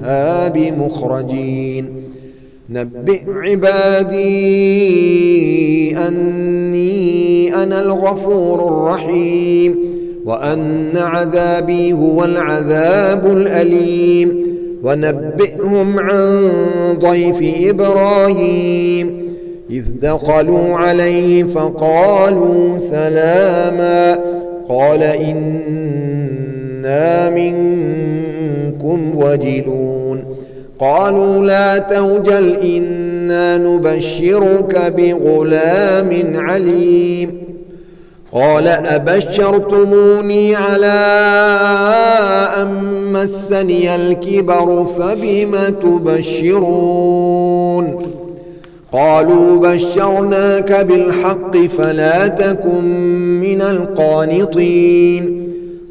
منها بمخرجين نبئ عبادي أني أنا الغفور الرحيم. وأن عذابي هو العذاب الأليم. ونبئهم عن ضيف إبراهيم. إذ دخلوا عليه فقالوا سلاما. قال إن إنا منكم وجلون. قالوا لا توجل إنا نبشرك بغلام عليم. قال أبشرتموني على أن مسني الكبر فبم تبشرون؟ قالوا بشرناك بالحق فلا تكن من القانطين.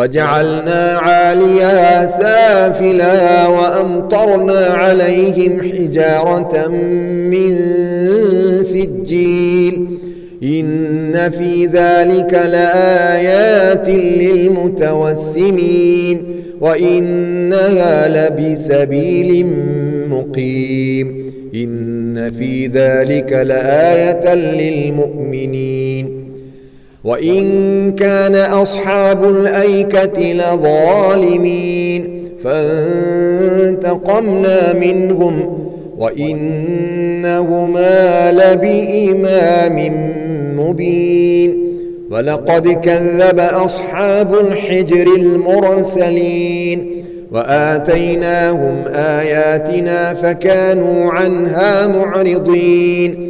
فجعلنا عاليا سافلا وأمطرنا عليهم حجارة من سجيل. إن في ذلك لآيات للمتوسمين. وإنها لبسبيل مقيم. إن في ذلك لآية للمؤمنين. وَإِن كَانَ أَصْحَابُ الْأَيْكَةِ لَظَالِمِينَ فَانْتَقَمْنَا مِنْهُمْ وَإِنَّهُمَا لَبِإِمَامٍ مُبِينٍ وَلَقَدْ كَذَّبَ أَصْحَابُ الْحِجْرِ الْمُرْسَلِينَ وَآتَيْنَاهُمْ آيَاتِنَا فَكَانُوا عَنْهَا مُعْرِضِينَ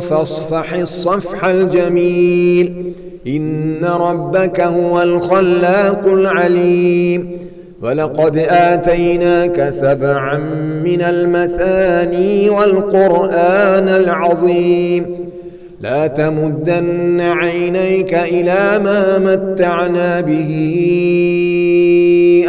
فاصفح الصفح الجميل. إن ربك هو الخلاق العليم. ولقد آتيناك سبعا من المثاني والقرآن العظيم. لا تمدن عينيك إلى ما متعنا به.